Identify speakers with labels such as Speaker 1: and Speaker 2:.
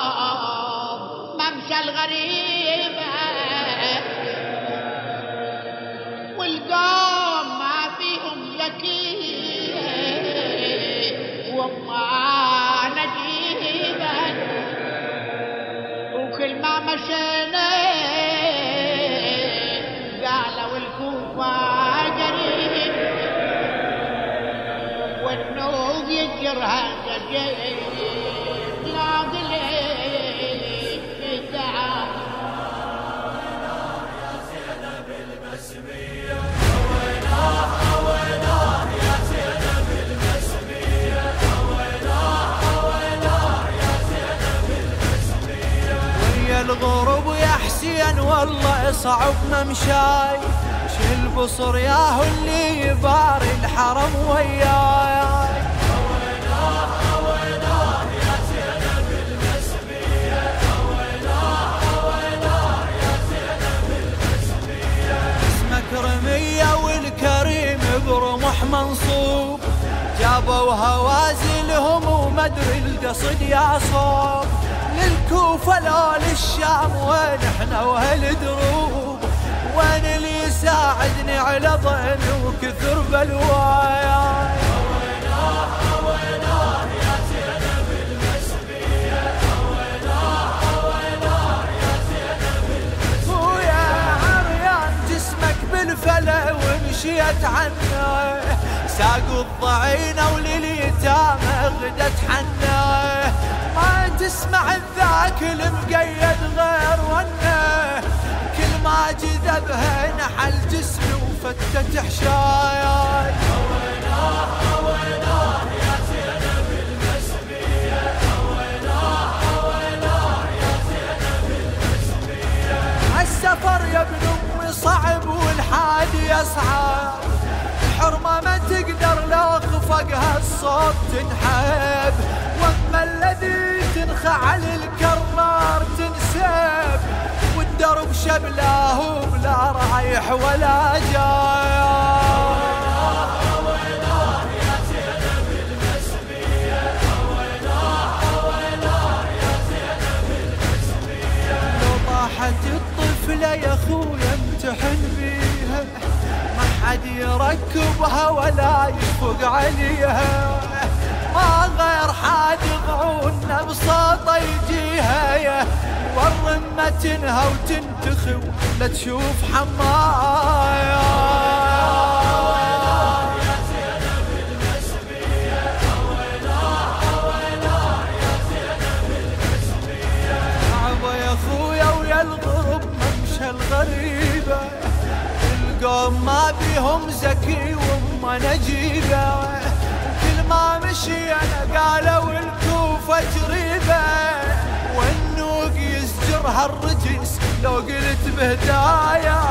Speaker 1: الغراب ممشى الغريبة والقوم ما فيهم ذكي وما نجيبا وكل ما مشينا قالوا الكوفة قريب والنوب يجرها
Speaker 2: الغرب يا حسين والله صعب ممشاي. شيل بصر ياهو اللي يباري الحرم وياي. منصوب جابوا هوازلهم ومدري القصد يا صوب للكوفة لو للشام وين إحنا وهالدروب وين اللي يساعدني على ضيمي وكثر بلواي جسمك بالفلا ومشيت عنه ساقوا الضعينة ولليتامى غدت حنه ما تسمع الذاك المقيد غير ونه كل ما جذبها نحل جسمي وفتت حشاي يصعب الحرمة ما تقدر لو خفقها الصوت تنحب. وأما الذي تنخعل الكرار تنسب. والدرب شبلاه بلا رايح ولا جاي. يركبها ولا يفوق عليها. ما غير حاد ضعونا بساطة يجيها. والرمة تنهى وتنتخي لا تشوف حمايا القوم ما بيهم زكي وما نجيبة كل ما مشي أنا قالوا الكوفة جريبة. والنوق يزجرها الرجس لو قلت بهدايا. يا